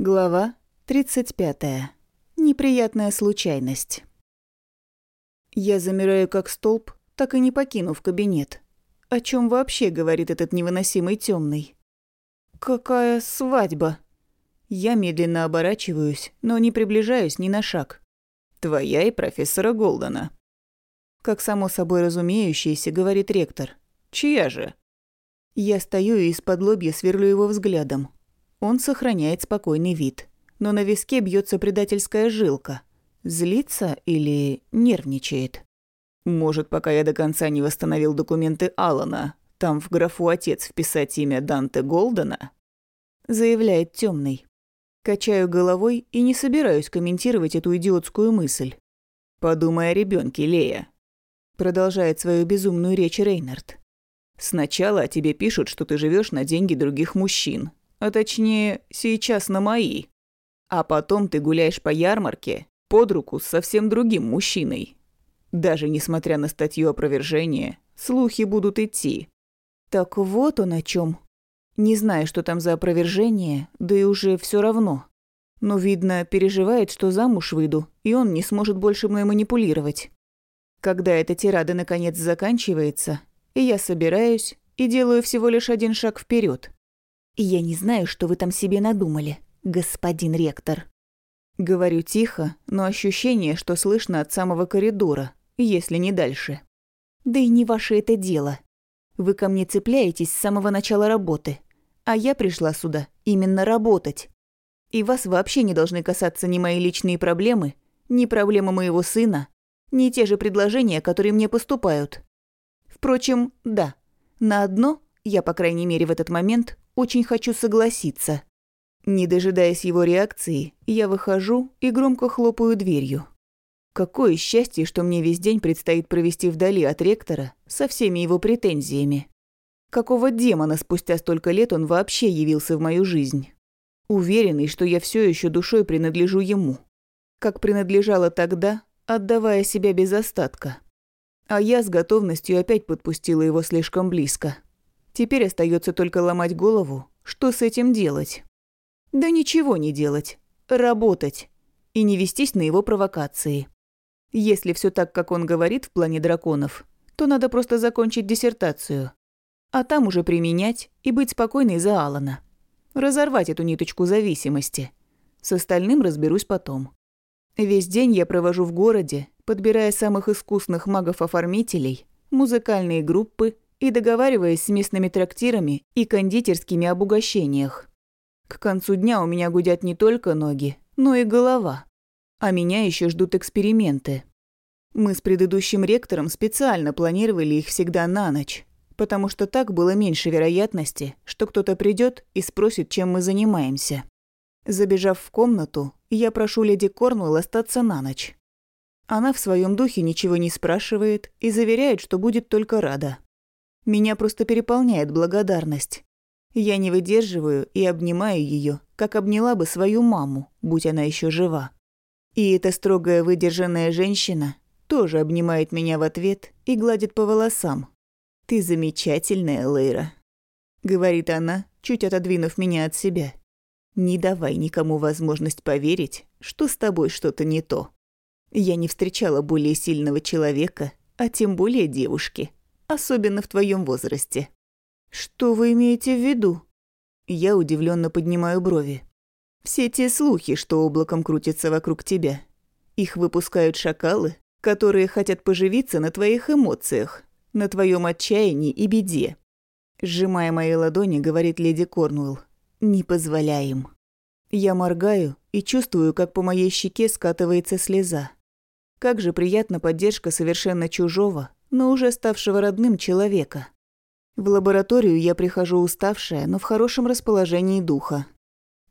Глава 35. Неприятная случайность. Я замираю как столб, так и не покинув кабинет. О чем вообще говорит этот невыносимый темный? Какая свадьба? Я медленно оборачиваюсь, но не приближаюсь ни на шаг. Твоя и профессора Голдена. Как само собой разумеющееся, говорит ректор. Чья же? Я стою и из-под лобья сверлю его взглядом. Он сохраняет спокойный вид, но на виске бьется предательская жилка. Злится или нервничает? Может, пока я до конца не восстановил документы Алана, там в графу «Отец» вписать имя Данте Голдена? Заявляет темный. Качаю головой и не собираюсь комментировать эту идиотскую мысль. «Подумай о ребенке, Лея», — продолжает свою безумную речь Рейнард. «Сначала о тебе пишут, что ты живешь на деньги других мужчин, а точнее, сейчас на мои. А потом ты гуляешь по ярмарке под руку с совсем другим мужчиной. Даже несмотря на статью опровержения, слухи будут идти. Так вот он о чем. Не знаю, что там за опровержение, да и уже все равно. Но, видно, переживает, что замуж выйду, и он не сможет больше мной манипулировать. Когда эта тирада наконец заканчивается, и я собираюсь и делаю всего лишь один шаг вперед. «Я не знаю, что вы там себе надумали, господин ректор». Говорю тихо, но ощущение, что слышно от самого коридора, если не дальше. «Да и не ваше это дело. Вы ко мне цепляетесь с самого начала работы, а я пришла сюда именно работать. И вас вообще не должны касаться ни мои личные проблемы, ни проблемы моего сына, ни те же предложения, которые мне поступают. Впрочем, да, на одно, я, по крайней мере, в этот момент очень хочу согласиться. Не дожидаясь его реакции, я выхожу и громко хлопаю дверью. Какое счастье, что мне весь день предстоит провести вдали от ректора со всеми его претензиями. Какого демона спустя столько лет он вообще явился в мою жизнь? Уверенный, что я все еще душой принадлежу ему. Как принадлежала тогда, отдавая себя без остатка. А я с готовностью опять подпустила его слишком близко. Теперь остается только ломать голову, что с этим делать. Да ничего не делать. Работать. И не вестись на его провокации. Если все так, как он говорит в плане драконов, то надо просто закончить диссертацию. А там уже применять и быть спокойной за Алана. Разорвать эту ниточку зависимости. С остальным разберусь потом. Весь день я провожу в городе, подбирая самых искусных магов-оформителей, музыкальные группы и договариваясь с местными трактирами и кондитерскими об угощениях. К концу дня у меня гудят не только ноги, но и голова. А меня еще ждут эксперименты. Мы с предыдущим ректором специально планировали их всегда на ночь, потому что так было меньше вероятности, что кто-то придет и спросит, чем мы занимаемся. Забежав в комнату, я прошу леди Корнуэлл остаться на ночь. Она в своем духе ничего не спрашивает и заверяет, что будет только рада. Меня просто переполняет благодарность. Я не выдерживаю и обнимаю ее, как обняла бы свою маму, будь она еще жива. И эта строгая выдержанная женщина тоже обнимает меня в ответ и гладит по волосам. «Ты замечательная, Лейра», — говорит она, чуть отодвинув меня от себя. «Не давай никому возможность поверить, что с тобой что-то не то. Я не встречала более сильного человека, а тем более девушки, особенно в твоем возрасте. Что вы имеете в виду? Я удивленно поднимаю брови. Все те слухи, что облаком крутятся вокруг тебя. Их выпускают шакалы, которые хотят поживиться на твоих эмоциях, на твоем отчаянии и беде. Сжимая мои ладони, говорит леди Корнуэлл. Не позволяем. Я моргаю и чувствую, как по моей щеке скатывается слеза. Как же приятна поддержка совершенно чужого, но уже ставшего родным человека. В лабораторию я прихожу уставшая, но в хорошем расположении духа.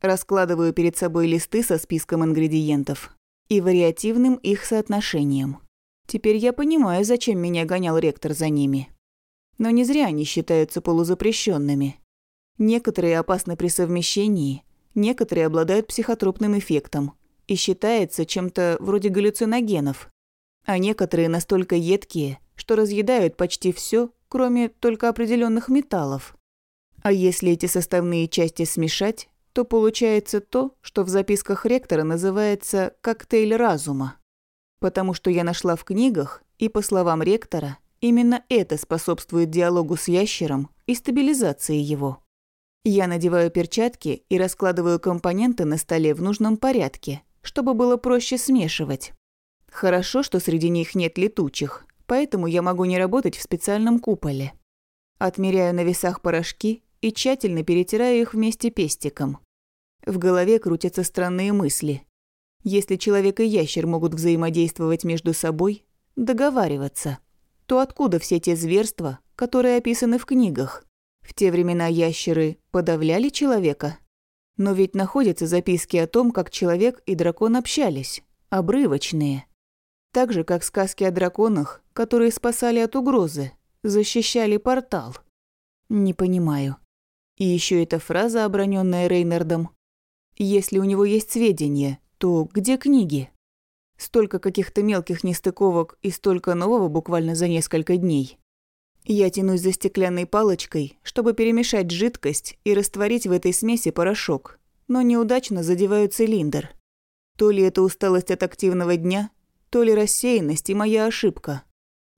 Раскладываю перед собой листы со списком ингредиентов и вариативным их соотношением. Теперь я понимаю, зачем меня гонял ректор за ними. Но не зря они считаются полузапрещенными. Некоторые опасны при совмещении, некоторые обладают психотропным эффектом и считается чем-то вроде галлюциногенов, а некоторые настолько едкие, что разъедают почти все, кроме только определенных металлов. А если эти составные части смешать, то получается то, что в записках ректора называется «коктейль разума». Потому что я нашла в книгах, и по словам ректора, именно это способствует диалогу с ящером и стабилизации его. Я надеваю перчатки и раскладываю компоненты на столе в нужном порядке, чтобы было проще смешивать. Хорошо, что среди них нет летучих, поэтому я могу не работать в специальном куполе. Отмеряю на весах порошки и тщательно перетираю их вместе пестиком. В голове крутятся странные мысли. Если человек и ящер могут взаимодействовать между собой, договариваться, то откуда все те зверства, которые описаны в книгах? В те времена ящеры подавляли человека? Но ведь находятся записки о том, как человек и дракон общались, обрывочные. Так же, как сказки о драконах, которые спасали от угрозы, защищали портал. Не понимаю. И еще эта фраза, оброненная Рейнардом. Если у него есть сведения, то где книги? Столько каких-то мелких нестыковок и столько нового буквально за несколько дней. Я тянусь за стеклянной палочкой, чтобы перемешать жидкость и растворить в этой смеси порошок, но неудачно задеваю цилиндр. То ли это усталость от активного дня, то ли рассеянность и моя ошибка.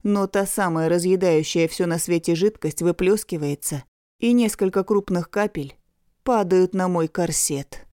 Но та самая разъедающая все на свете жидкость выплескивается, и несколько крупных капель падают на мой корсет.